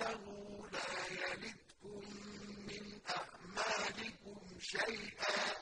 رسوله لا يلدكم من أعمالكم شيئا